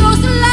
nuestros labios.